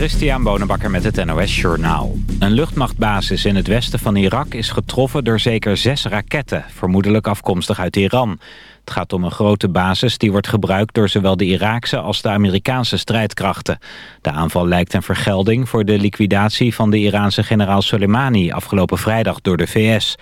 Christian Bonenbakker met het NOS Journaal. Een luchtmachtbasis in het westen van Irak is getroffen door zeker zes raketten, vermoedelijk afkomstig uit Iran. Het gaat om een grote basis die wordt gebruikt door zowel de Iraakse als de Amerikaanse strijdkrachten. De aanval lijkt een vergelding voor de liquidatie van de Iraanse generaal Soleimani afgelopen vrijdag door de VS.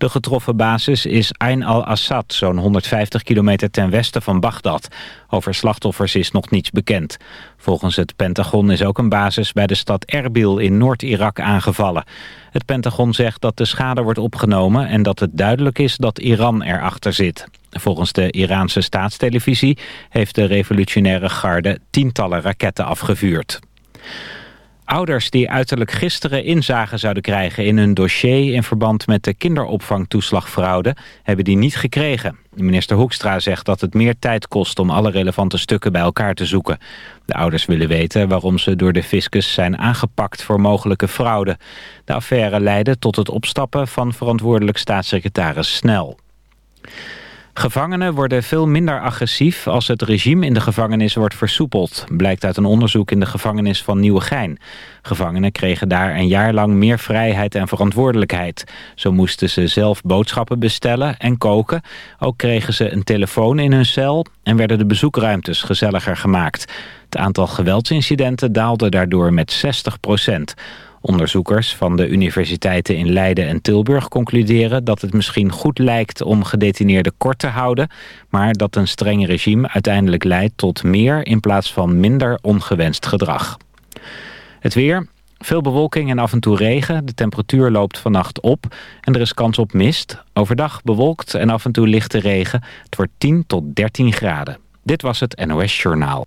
De getroffen basis is Ain al-Assad, zo'n 150 kilometer ten westen van Bagdad. Over slachtoffers is nog niets bekend. Volgens het Pentagon is ook een basis bij de stad Erbil in Noord-Irak aangevallen. Het Pentagon zegt dat de schade wordt opgenomen en dat het duidelijk is dat Iran erachter zit. Volgens de Iraanse staatstelevisie heeft de revolutionaire garde tientallen raketten afgevuurd. Ouders die uiterlijk gisteren inzage zouden krijgen in hun dossier... in verband met de kinderopvangtoeslagfraude, hebben die niet gekregen. Minister Hoekstra zegt dat het meer tijd kost om alle relevante stukken bij elkaar te zoeken. De ouders willen weten waarom ze door de fiscus zijn aangepakt voor mogelijke fraude. De affaire leidde tot het opstappen van verantwoordelijk staatssecretaris Snel. Gevangenen worden veel minder agressief als het regime in de gevangenis wordt versoepeld, blijkt uit een onderzoek in de gevangenis van Nieuwegein. Gevangenen kregen daar een jaar lang meer vrijheid en verantwoordelijkheid. Zo moesten ze zelf boodschappen bestellen en koken. Ook kregen ze een telefoon in hun cel en werden de bezoekruimtes gezelliger gemaakt. Het aantal geweldsincidenten daalde daardoor met 60 procent. Onderzoekers van de universiteiten in Leiden en Tilburg concluderen dat het misschien goed lijkt om gedetineerden kort te houden, maar dat een streng regime uiteindelijk leidt tot meer in plaats van minder ongewenst gedrag. Het weer, veel bewolking en af en toe regen. De temperatuur loopt vannacht op en er is kans op mist. Overdag bewolkt en af en toe lichte regen. Het wordt 10 tot 13 graden. Dit was het NOS Journaal.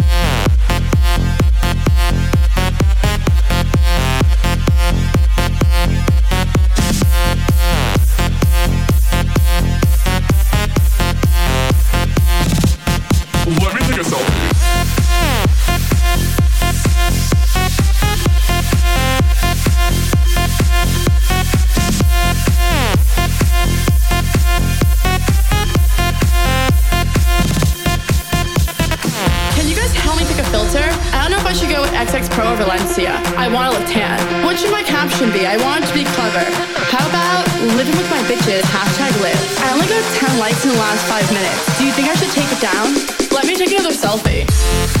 should my caption be? I want to be clever. How about living with my bitches, hashtag live. I only got 10 likes in the last five minutes. Do you think I should take it down? Let me take another selfie.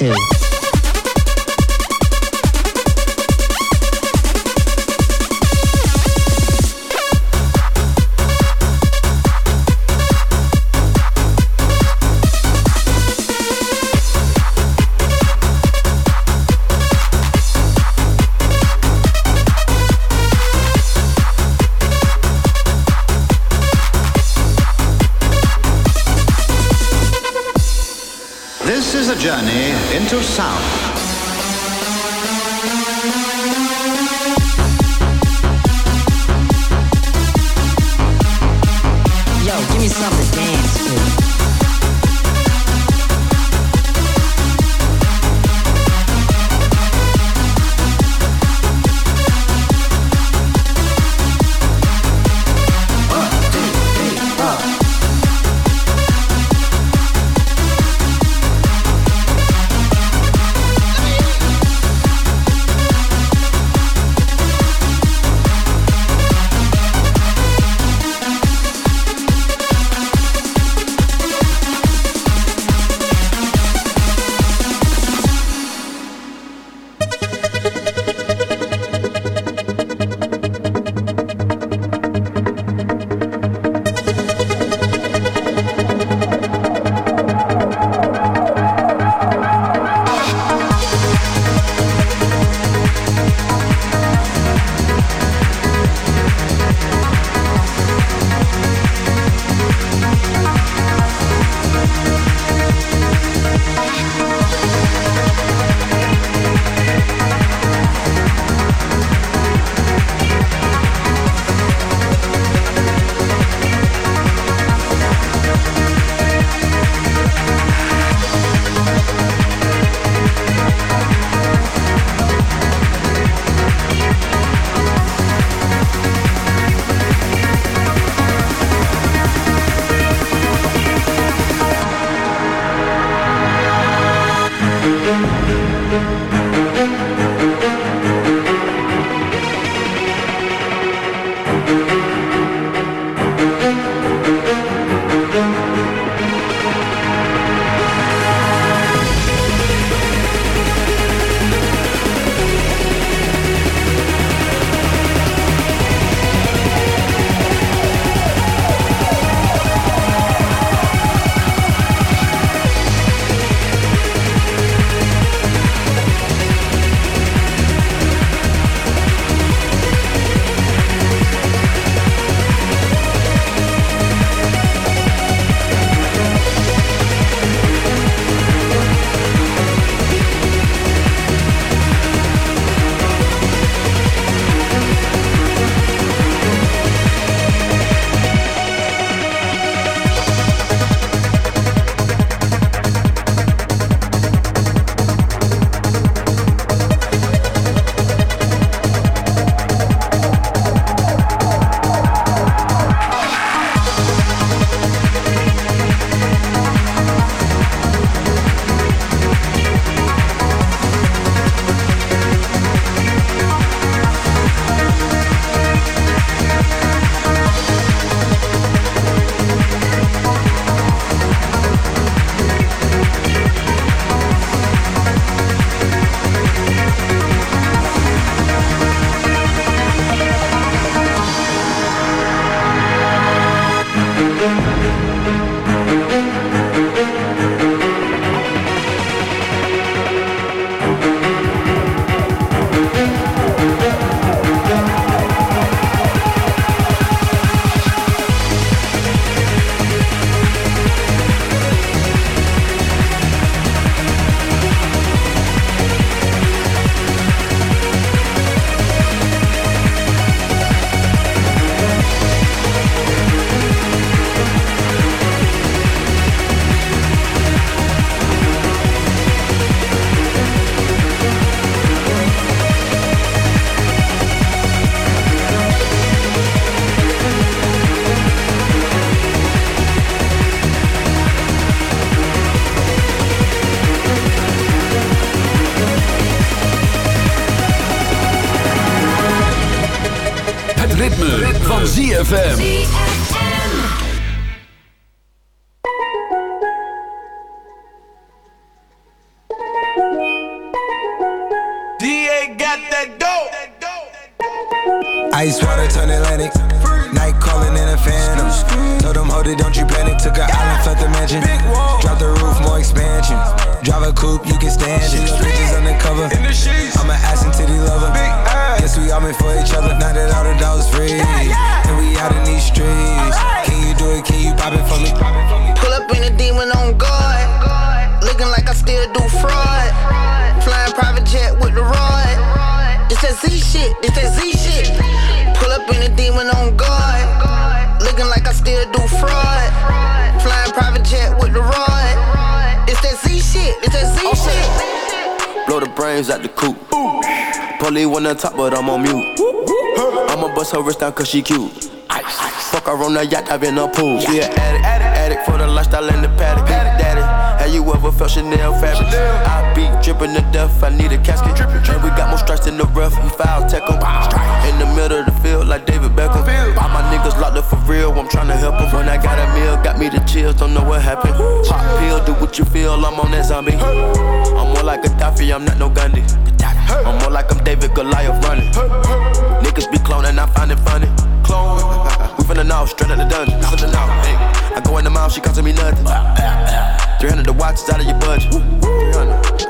To journey into sound. Cause she cute. Fuck her on the yacht, I've been a pool. She an addict, addict, addict for the lifestyle in the paddock. Daddy, have you ever felt Chanel fabric? I be dripping to death, I need a casket. And we got more strikes in the rough, we foul tech em. Real, I'm tryna help them. When I got a meal, got me the chills, don't know what happened. Pop pill, do what you feel, I'm on that zombie. I'm more like a Gaddafi, I'm not no Gandhi. I'm more like I'm David Goliath running. Niggas be cloning, I find it funny. Clone. We finna know, straight out the dungeon. I go in the mouth, she costing me nothing. 300 the watch is out of your budget. 300.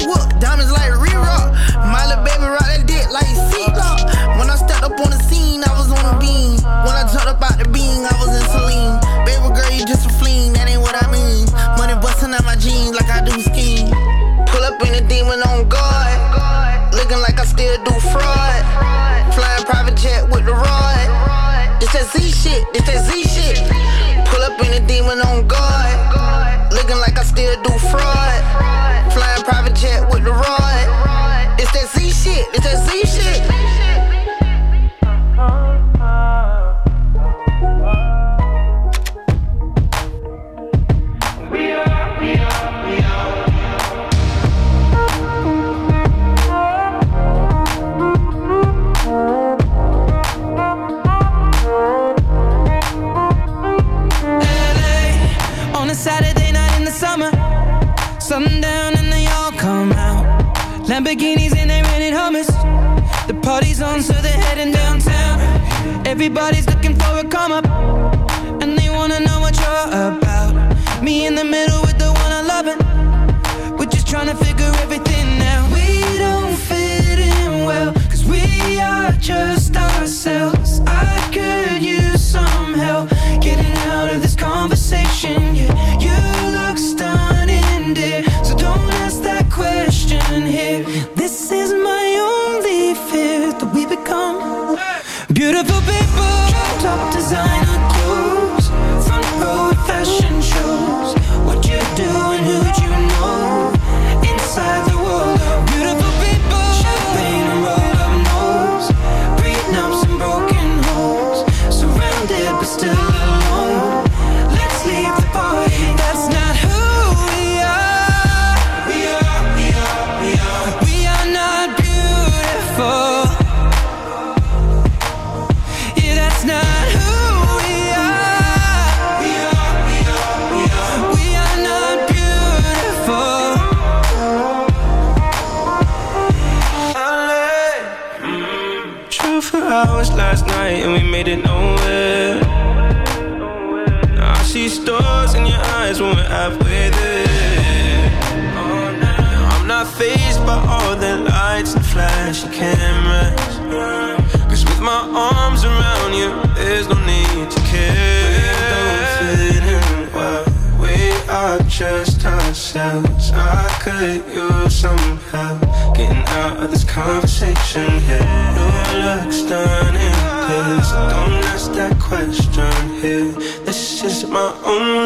still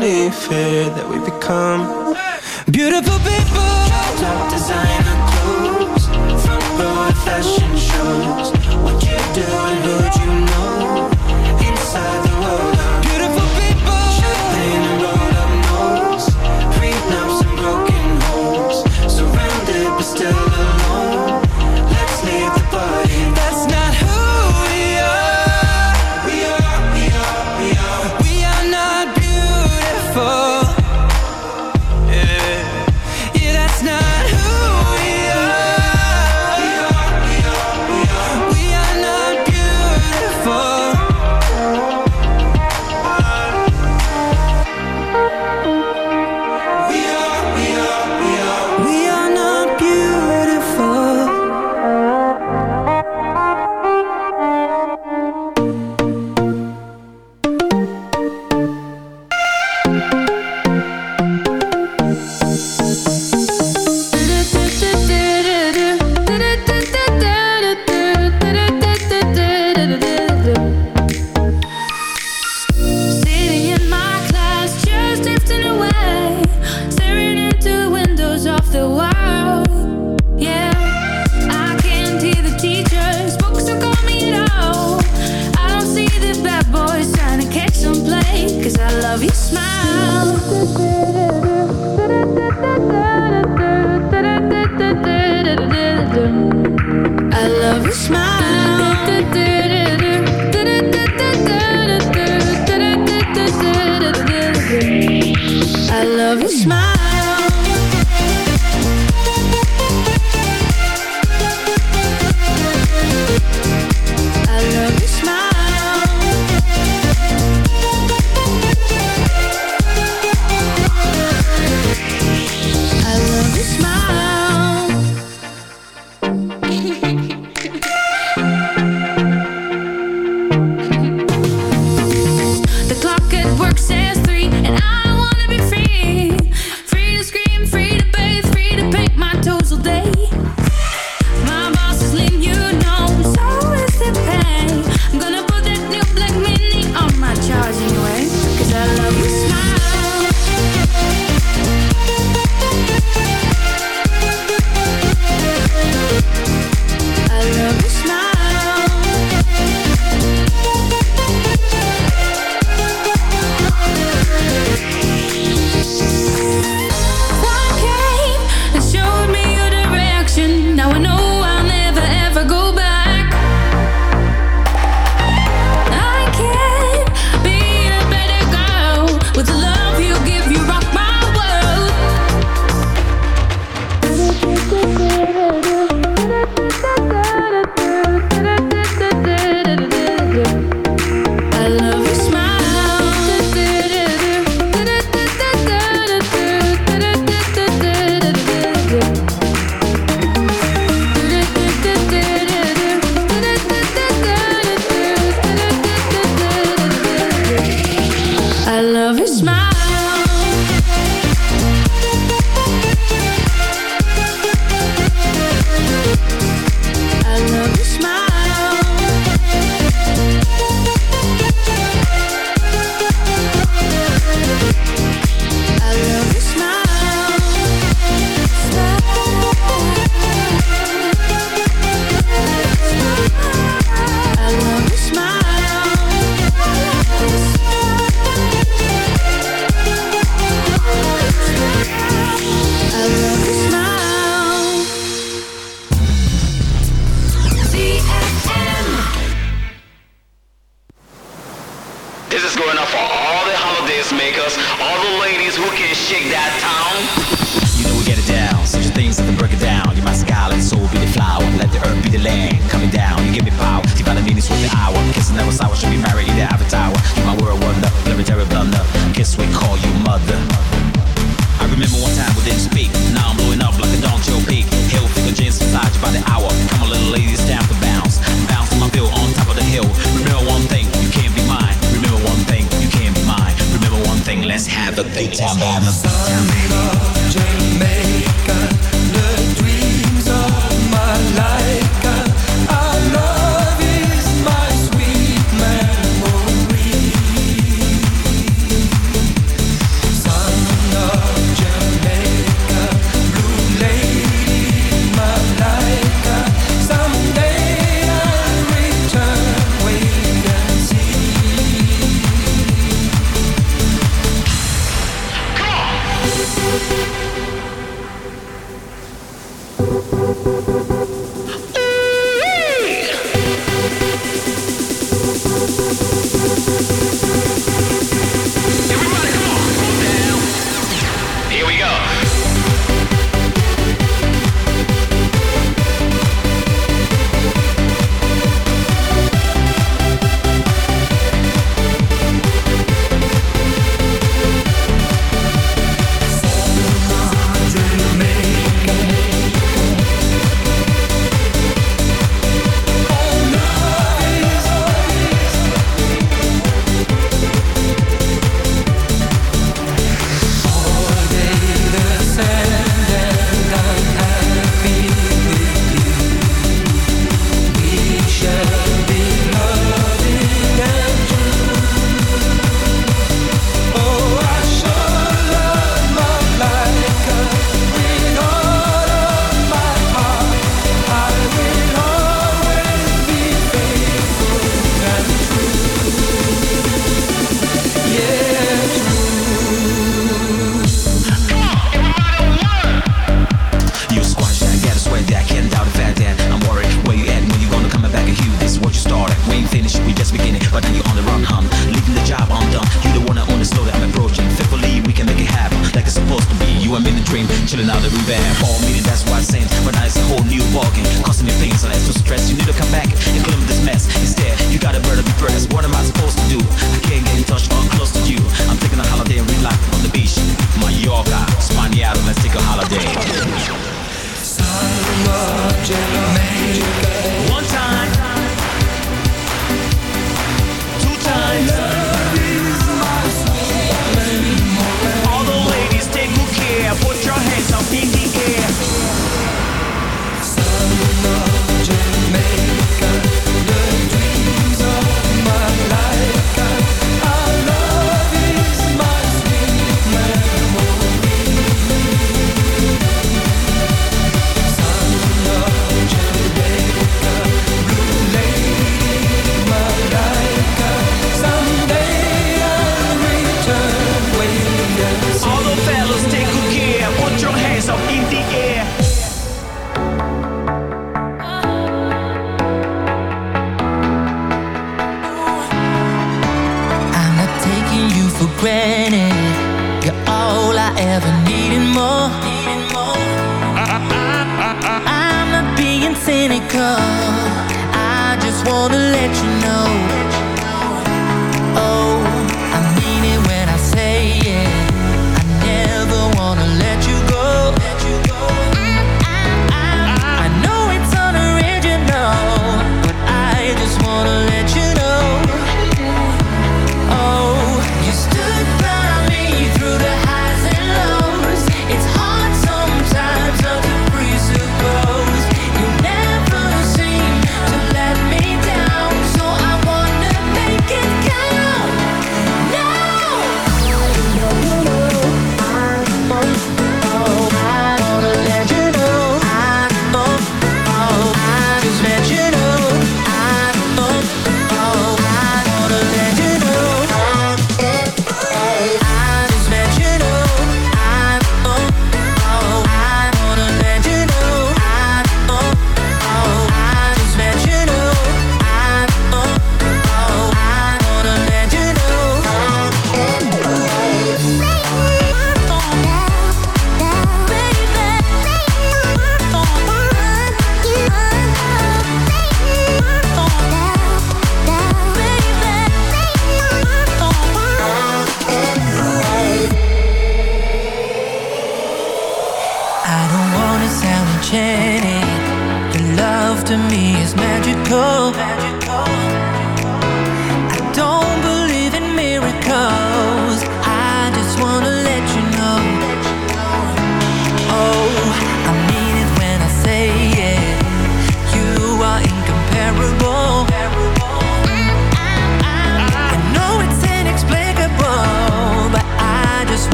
only fear that we become beautiful people.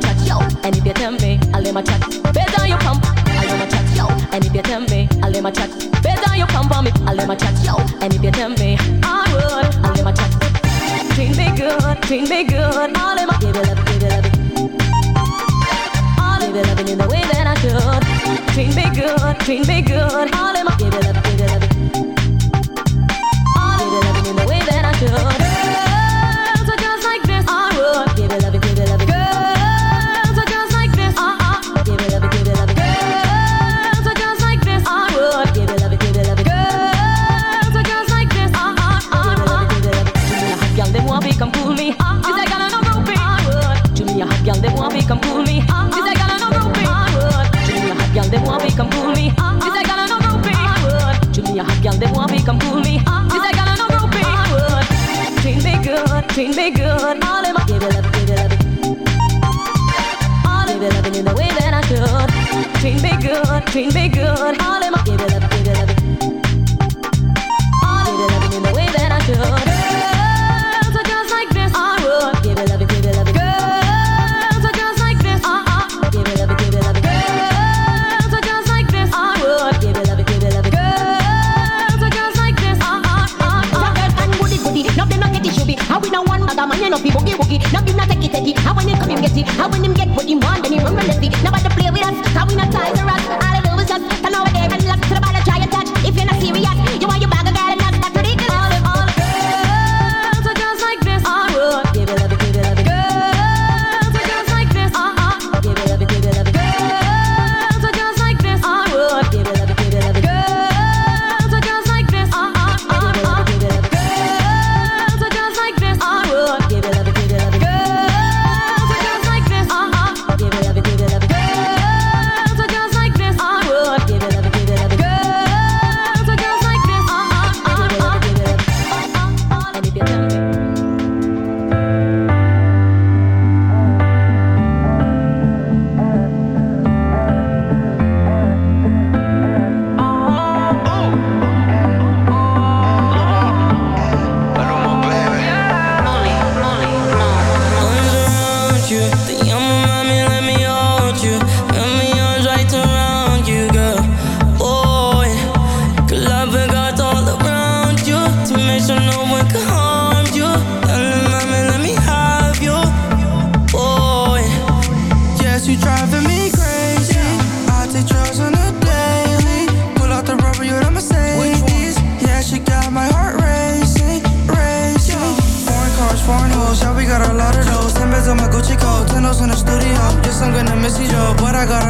them chat, yo. And if you tell me, I'll let my chat. Better you pump, I'll let my chat, yo. And if you tell me, I'll let my chat. Better you pump on me, I'll let my chat, yo. And if you tell me, I would, I'll let my chat. Treat me good, treat me good. I'll let my. give it up, give it you love. All give it up. in the way that I should. Treat me good, treat me good. All treat be good. All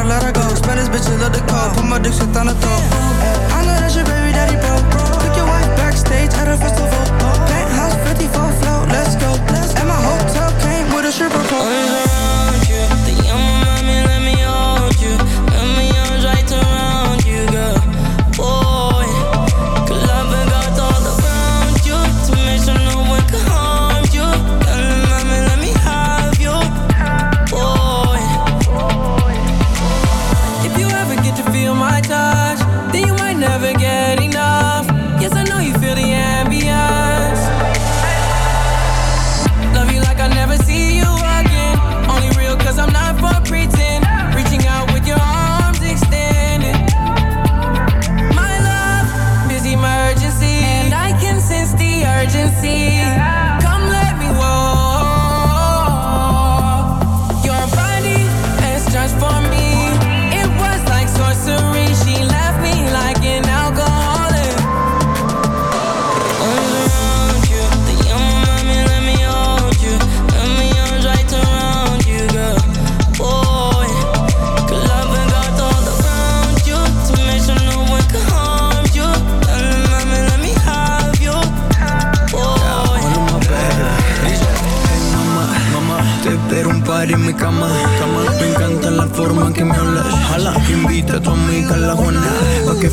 let her, go. Spanish bitch, love the call. Put my dick shit on the top. I know that's your baby daddy, bro. Took your wife backstage at a festival.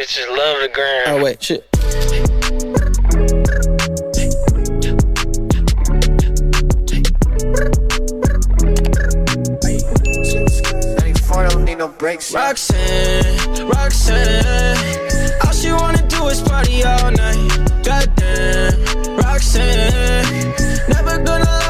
Bitches love the grind. Oh wait, shit. Roxanne, Roxanne, all she wanna do is party all night. Goddamn, Roxanne, never gonna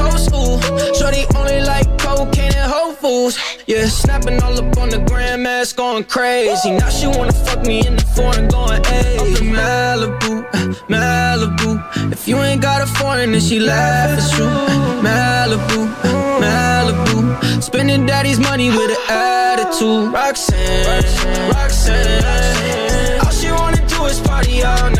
coast, ooh. Shorty only like cocaine and Whole Foods, yeah. Snapping all up on the grandmas, going crazy. Now she wanna fuck me in the foreign, going hey. Malibu, Malibu. If you ain't got a foreign, then she laugh, it's true. Uh, Malibu, Malibu. Spending daddy's money with an attitude. Roxanne, Roxanne. All she wanna do is party all night.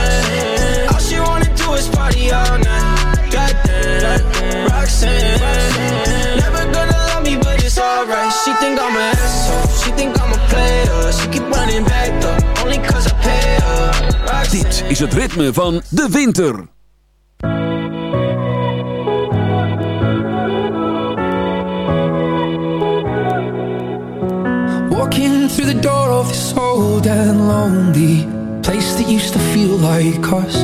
Party all night. Goddamn, Roxanne. Never gonna love me, but it's alright. She think I'm an asshole. She think I'm a player. She keep running back though, only cause I pay her. Roxanne. Dit is het ritme van de winter. Walking through the door of this old and lonely place that used to feel like us.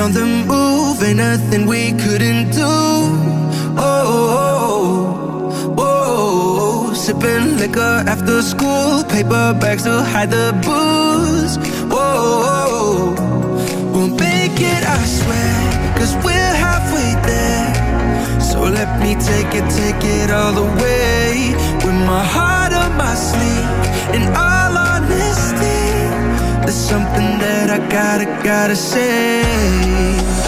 On the move, ain't nothing we couldn't do. Oh, oh, oh, oh. sipping liquor after school, paper bags to hide the booze. Gotta, gotta say.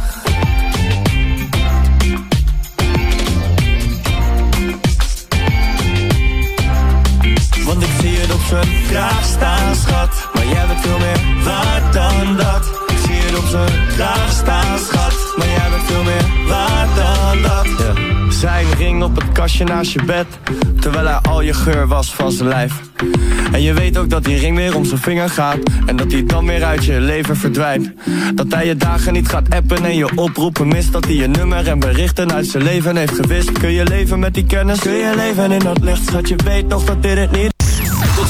Zijn kraag staan, schat. Maar jij bent veel meer waard dan dat. Ik zie het op zijn kraag staan, schat. Maar jij bent veel meer waard dan dat. Zijn ring op het kastje naast je bed. Terwijl hij al je geur was van zijn lijf. En je weet ook dat die ring weer om zijn vinger gaat. En dat hij dan weer uit je leven verdwijnt. Dat hij je dagen niet gaat appen en je oproepen mist. Dat hij je nummer en berichten uit zijn leven heeft gewist. Kun je leven met die kennis? Kun je leven in dat licht? Schat, je weet nog dat dit het niet